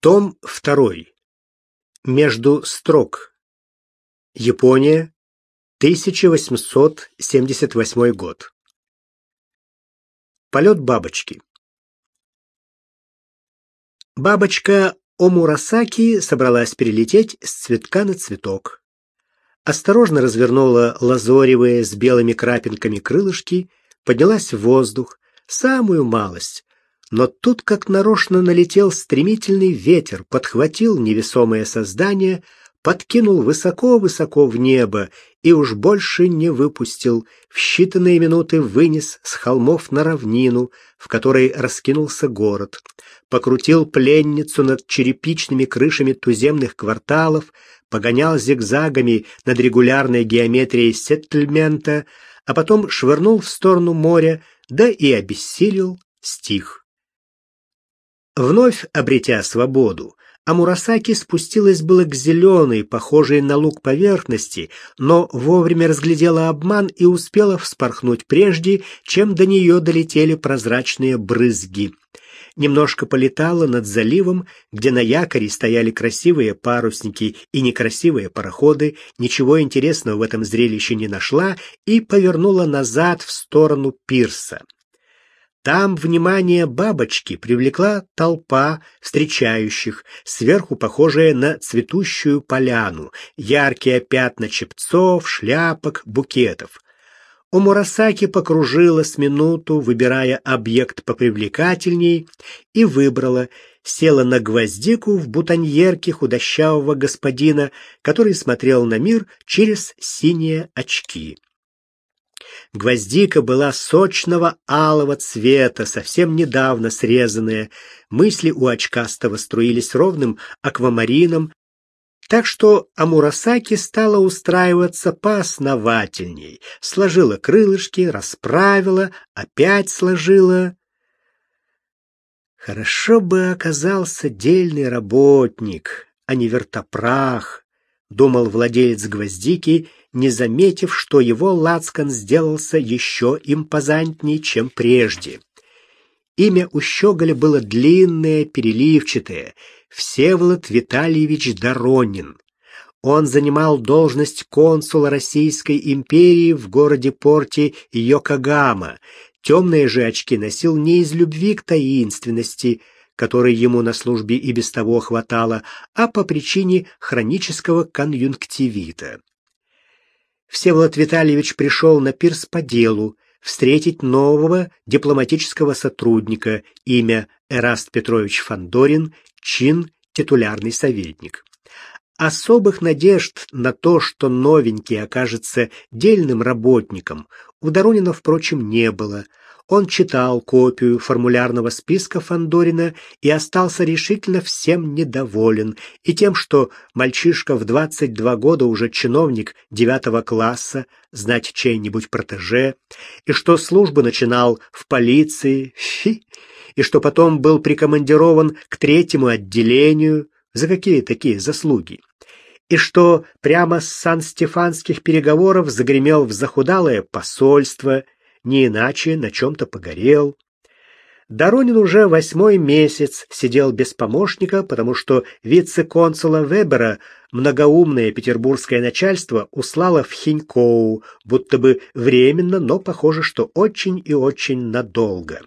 Том 2. Между строк. Япония, 1878 год. Полет бабочки. Бабочка Омурасаки собралась перелететь с цветка на цветок. Осторожно развернула лазоревые с белыми крапинками крылышки, поднялась в воздух, самую малость, но тут как нарочно налетел стремительный ветер, подхватил невесомое создание, подкинул высоко-высоко в небо и уж больше не выпустил. В считанные минуты вынес с холмов на равнину, в которой раскинулся город. Покрутил пленницу над черепичными крышами туземных кварталов, погонял зигзагами над регулярной геометрией сеттельмента, а потом швырнул в сторону моря, да и обессилел, стих. Вновь обретя свободу, Амурасаки спустилась было к зеленой, похожей на лук поверхности, но вовремя разглядела обман и успела вспорхнуть прежде, чем до нее долетели прозрачные брызги. Немножко полетала над заливом, где на якоре стояли красивые парусники и некрасивые пароходы, ничего интересного в этом зрелище не нашла и повернула назад в сторону пирса. Там внимание бабочки привлекла толпа встречающих, сверху похожая на цветущую поляну, яркие пятна чепцов, шляпок, букетов. У Мурасаки покружила с минуту, выбирая объект попривлекательней, и выбрала, села на гвоздику в бутоньерке худощавого господина, который смотрел на мир через синие очки. Гвоздика была сочного алого цвета, совсем недавно срезанная. Мысли у очкастого струились ровным аквамарином, так что Амурасаки стала устраиваться поосновательней. Сложила крылышки, расправила, опять сложила. Хорошо бы оказался дельный работник, а не вертопрах, думал владелец гвоздики не заметив, что его лацкан сделался еще импозантнее, чем прежде. Имя у щеголя было длинное, переливчатое — Всеволод Витальевич Доронин. Он занимал должность консула Российской империи в городе-порте Йокогама. Темные же очки носил не из любви к таинственности, которой ему на службе и без того хватало, а по причине хронического конъюнктивита. Всеволод Витальевич пришел на пирс по делу, встретить нового дипломатического сотрудника, имя Эраст Петрович Фандорин, чин титулярный советник. Особых надежд на то, что новенький окажется дельным работником, у Доронина, впрочем, не было – он читал копию формулярного списка Фандорина и остался решительно всем недоволен и тем, что мальчишка в 22 года уже чиновник девятого класса, знать чей-нибудь протеже, и что службу начинал в полиции, фи, и что потом был прикомандирован к третьему отделению, за какие такие заслуги и что прямо с сан-стефанских переговоров загремел в захудалое посольство – не иначе на чем-то погорел. Доронин уже восьмой месяц сидел без помощника, потому что вице-консула Вебера многоумное петербургское начальство услало в Хинькоу, будто бы временно, но похоже, что очень и очень надолго.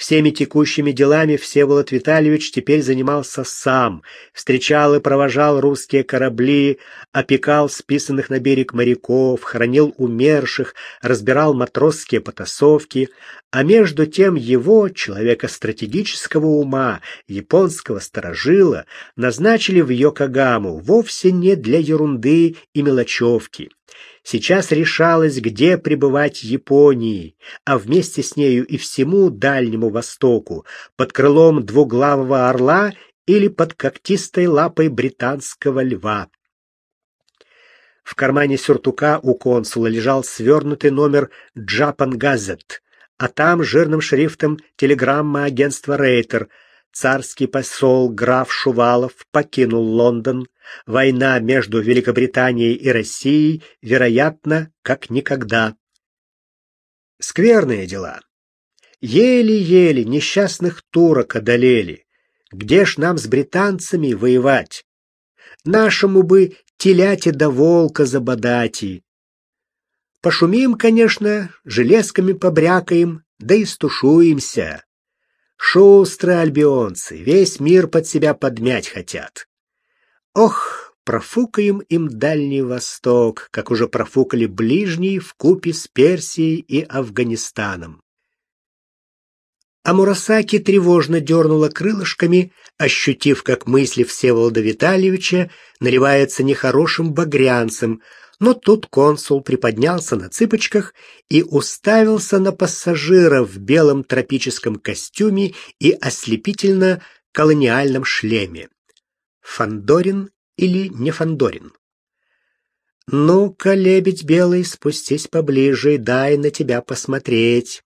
Всеми текущими делами Всеволод Витальевич теперь занимался сам, встречал и провожал русские корабли, опекал списанных на берег моряков, хранил умерших, разбирал матросские потасовки, а между тем его, человека стратегического ума, японского сторожила, назначили в Йокогаму вовсе не для ерунды и мелочевки. Сейчас решалось, где пребывать Японии, а вместе с нею и всему Дальнему Востоку, под крылом двуглавого орла или под когтистой лапой британского льва. В кармане сюртука у консула лежал свернутый номер Japan Gazette, а там жирным шрифтом телеграмма агентства Рейтер. Царский посол граф Шувалов покинул Лондон, Война между Великобританией и Россией, вероятно, как никогда. Скверные дела. Еле-еле несчастных турок одолели. Где ж нам с британцами воевать? Нашему бы теляти да волка забодати. Пошумим, конечно, железками побрякаем, да и стушуемся. Шустрые альбионцы, весь мир под себя подмять хотят. Ох, профукаем им Дальний Восток, как уже профукали Ближний в купе с Персией и Афганистаном. А Мурасаки тревожно дернула крылышками, ощутив, как мысли Всеволода Витальевича наливаются нехорошим багрянцем, но тут консул приподнялся на цыпочках и уставился на пассажира в белом тропическом костюме и ослепительно колониальном шлеме. Фандорин или не Фандорин? Ну-ка, лебедь белый, спустись поближе, дай на тебя посмотреть.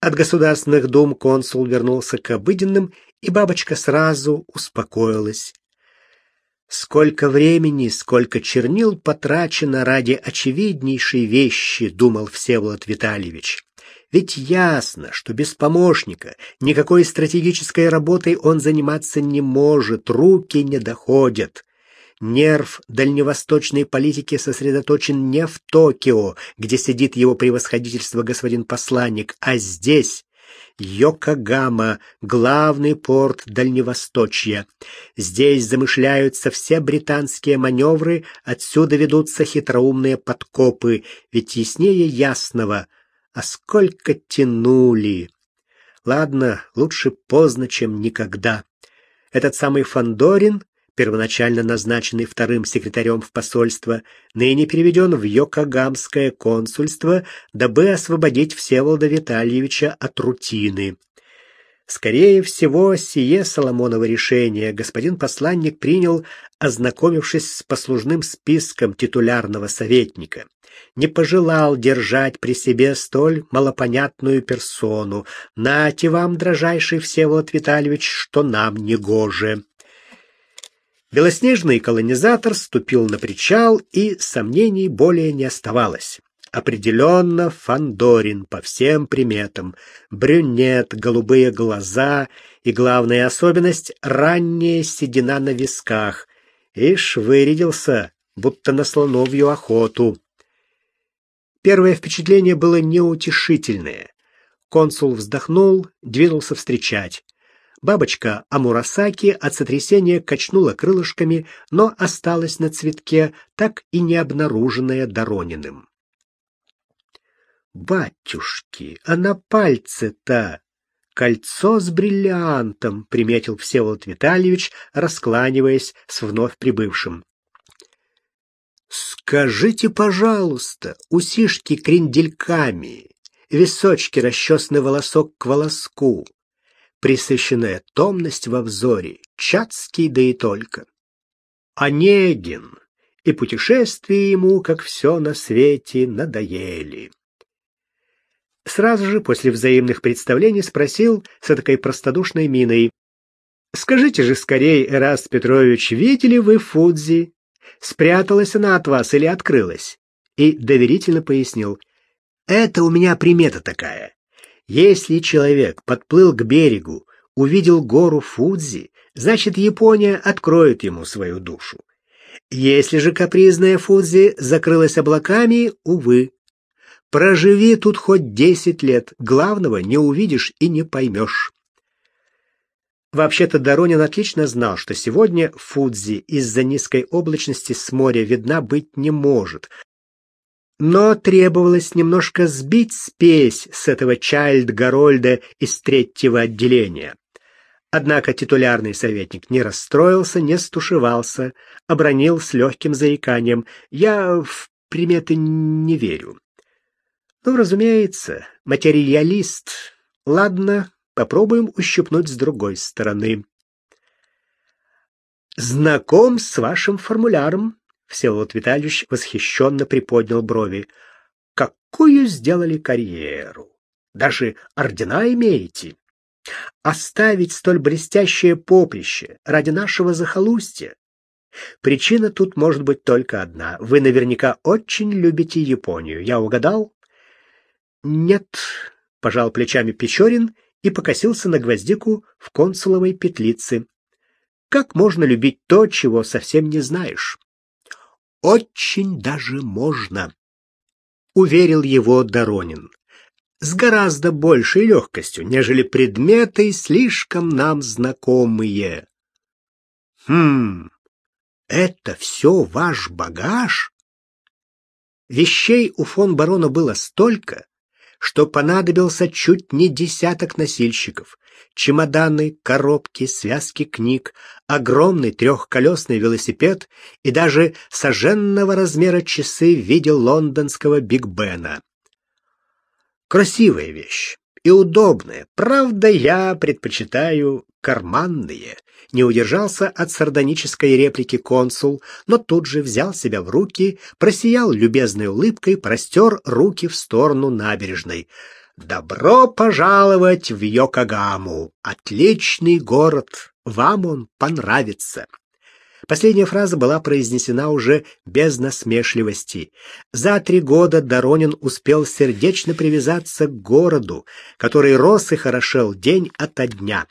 От государственных дум консул вернулся к обыденным, и бабочка сразу успокоилась. Сколько времени, сколько чернил потрачено ради очевиднейшей вещи, думал Всеволод Витальевич. Ведь ясно, что без помощника никакой стратегической работой он заниматься не может, руки не доходят. Нерв дальневосточной политики сосредоточен не в Токио, где сидит его превосходительство господин посланник, а здесь, Йокогама, главный порт Дальневосточья. Здесь замышляются все британские маневры, отсюда ведутся хитроумные подкопы, ведь яснее ясного, а сколько тянули. Ладно, лучше поздно, чем никогда. Этот самый Фандорин первоначально назначенный вторым секретарем в посольство, ныне переведен в Йокогамское консульство, дабы освободить Всеволода Витальевича от рутины. Скорее всего, сие Соломоново решение господин посланник принял, ознакомившись с послужным списком титулярного советника. Не пожелал держать при себе столь малопонятную персону. Нате вам, дрожайший Всеволод Витальевич, что нам не гоже. Белоснежный колонизатор ступил на причал, и сомнений более не оставалось. Определенно Фандорин по всем приметам. Брюнет, голубые глаза и, главная особенность, ранняя седина на висках. Ишь, вырядился, будто на слоновью охоту. Первое впечатление было неутешительное. Консул вздохнул, двинулся встречать. Бабочка Амурасаки от сотрясения качнула крылышками, но осталась на цветке, так и не обнаруженная Дорониным. «Батюшки, а на пальце-то кольцо с бриллиантом», — приметил Всеволод Витальевич, раскланиваясь с вновь прибывшим. «Скажите, пожалуйста, усишки крендельками, височки расчесанный волосок к волоску, пресыщенная томность во взоре, чацкий да и только. Онегин, и путешествия ему, как все на свете, надоели. Сразу же после взаимных представлений спросил с такой простодушной миной. «Скажите же скорее, Эраст Петрович, видели вы Фудзи? Спряталась она от вас или открылась?» И доверительно пояснил. «Это у меня примета такая. Если человек подплыл к берегу, увидел гору Фудзи, значит, Япония откроет ему свою душу. Если же капризная Фудзи закрылась облаками, увы. Проживи тут хоть десять лет, главного не увидишь и не поймешь. Вообще-то Доронин отлично знал, что сегодня Фудзи из-за низкой облачности с моря видна быть не может, но требовалось немножко сбить спесь с этого Чайльд-Гарольда из третьего отделения. Однако титулярный советник не расстроился, не стушевался, обронил с легким заиканием. «Я в приметы не верю». «Ну, разумеется, материалист. Ладно, попробуем ущипнуть с другой стороны». «Знаком с вашим формуляром», Всеволод Витальевич восхищенно приподнял брови. Какую сделали карьеру? Даже ордена имеете? Оставить столь блестящее поприще ради нашего захолустья? Причина тут может быть только одна. Вы наверняка очень любите Японию. Я угадал? Нет, пожал плечами Печорин и покосился на гвоздику в консуловой петлице. Как можно любить то, чего совсем не знаешь? Очень даже можно, уверил его Доронин. С гораздо большей легкостью, нежели предметы слишком нам знакомые. Хм. Это все ваш багаж? Вещей у фон барона было столько, что понадобился чуть не десяток носильщиков. Чемоданы, коробки, связки книг, огромный трехколесный велосипед и даже соженного размера часы в виде лондонского Биг Бена. Красивая вещь и удобная. Правда, я предпочитаю карманные. Не удержался от сардонической реплики консул, но тут же взял себя в руки, просиял любезной улыбкой, простер руки в сторону набережной. Добро пожаловать в Йокогаму. Отличный город. Вам он понравится. Последняя фраза была произнесена уже без насмешливости. За три года Доронин успел сердечно привязаться к городу, который рос и хорошел день ото дня.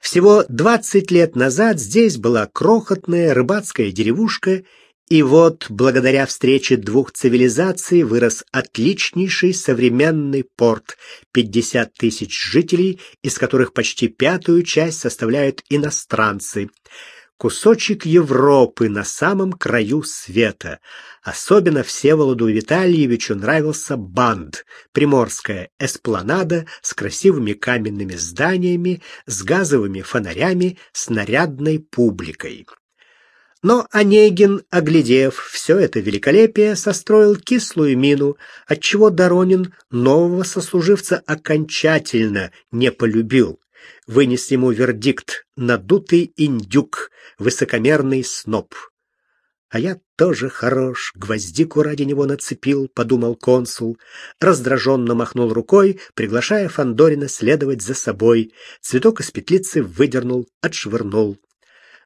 Всего 20 лет назад здесь была крохотная рыбацкая деревушка, и вот, благодаря встрече двух цивилизаций, вырос отличнейший современный порт, 50 тысяч жителей, из которых почти пятую часть составляют иностранцы. Кусочек Европы на самом краю света. Особенно Всеволоду Витальевичу нравился Банд, приморская эспланада с красивыми каменными зданиями, с газовыми фонарями, с нарядной публикой. Но Онегин, оглядев все это великолепие, состроил кислую мину, отчего Доронин нового сослуживца окончательно не полюбил. Вынес ему вердикт «надутый индюк, высокомерный сноб». А я тоже хорош, гвоздику ради него нацепил, подумал консул, раздраженно махнул рукой, приглашая Фандорина следовать за собой. Цветок из петлицы выдернул, отшвырнул.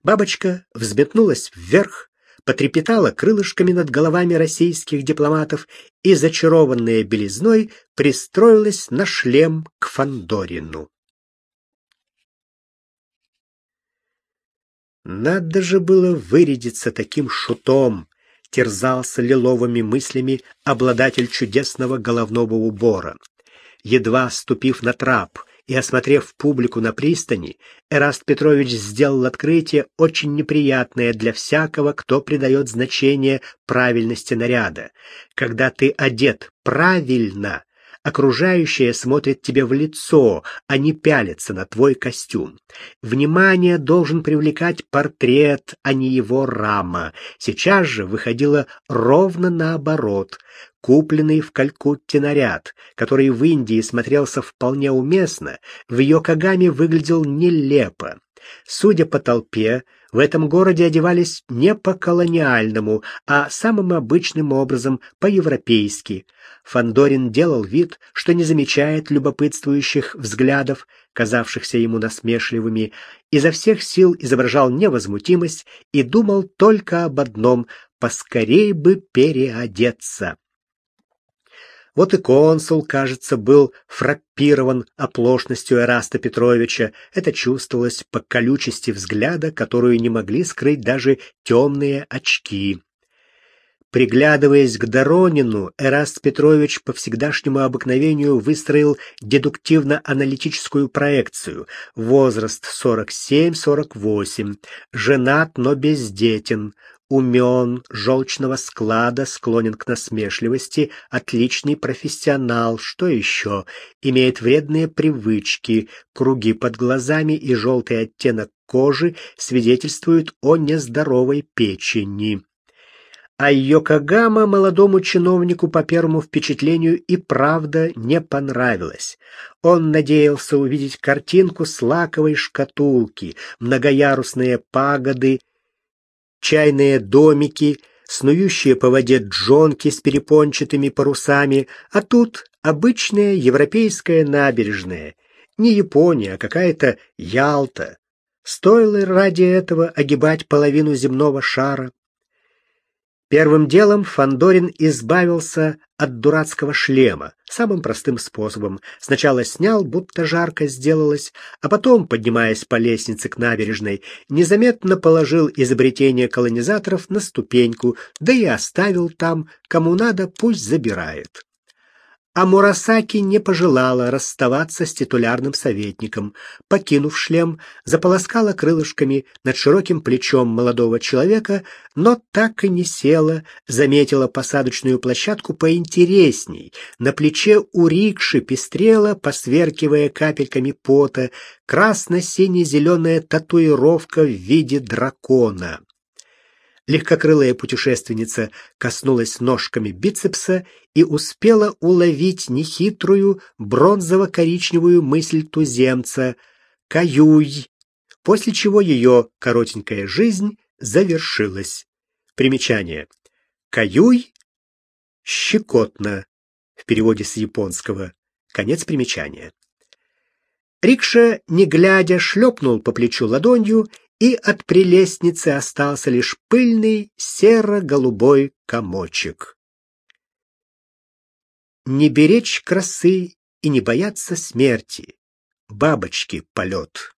Бабочка взметнулась вверх, потрепетала крылышками над головами российских дипломатов и, зачарованная белизной, пристроилась на шлем к Фандорину. Надо же было вырядиться таким шутом, терзался лиловыми мыслями обладатель чудесного головного убора. Едва ступив на трап, и, осмотрев публику на пристани, Эраст Петрович сделал открытие очень неприятное для всякого, кто придает значение правильности наряда. Когда ты одет правильно, окружающие смотрят тебе в лицо, а не пялятся на твой костюм. Внимание должен привлекать портрет, а не его рама. Сейчас же выходило ровно наоборот купленный в Калькутте наряд, который в Индии смотрелся вполне уместно, в Йокогаме выглядел нелепо. Судя по толпе, в этом городе одевались не по-колониальному, а самым обычным образом, по-европейски. Фандорин делал вид, что не замечает любопытствующих взглядов, казавшихся ему насмешливыми, изо всех сил изображал невозмутимость и думал только об одном — поскорей бы переодеться. Вот и консул, кажется, был фраппирован оплошностью Эраста Петровича. Это чувствовалось по колючести взгляда, которую не могли скрыть даже темные очки. Приглядываясь к Доронину, Эраст Петрович по всегдашнему обыкновению выстроил дедуктивно-аналитическую проекцию. Возраст 47-48, женат, но бездетен, умен, желчного склада, склонен к насмешливости, отличный профессионал, что еще? Имеет вредные привычки, круги под глазами и желтый оттенок кожи свидетельствуют о нездоровой печени. А Йокогама молодому чиновнику по первому впечатлению и правда не понравилась. Он надеялся увидеть картинку с лаковой шкатулки, многоярусные пагоды, чайные домики, снующие по воде джонки с перепончатыми парусами, а тут обычная европейская набережная. Не Япония, а какая-то Ялта. Стоило ради этого огибать половину земного шара. Первым делом Фандорин избавился от дурацкого шлема самым простым способом. Сначала снял, будто жарко сделалось, а потом, поднимаясь по лестнице к набережной, незаметно положил изобретение колонизаторов на ступеньку, да и оставил там, кому надо, пусть забирает. А Мурасаки не пожелала расставаться с титулярным советником. Покинув шлем, заполоскала крылышками над широким плечом молодого человека, но так и не села, заметила посадочную площадку поинтересней. На плече у рикши пестрела, посверкивая капельками пота, красно-сине-зеленая татуировка в виде дракона. Легкокрылая путешественница коснулась ножками бицепса и успела уловить нехитрую бронзово-коричневую мысль туземца «Каюй», после чего ее коротенькая жизнь завершилась. Примечание. «Каюй» — «щекотно» в переводе с японского. Конец примечания. Рикша, не глядя, шлепнул по плечу ладонью и от прелестницы остался лишь пыльный серо-голубой комочек. Не беречь красы и не бояться смерти. Бабочки полет.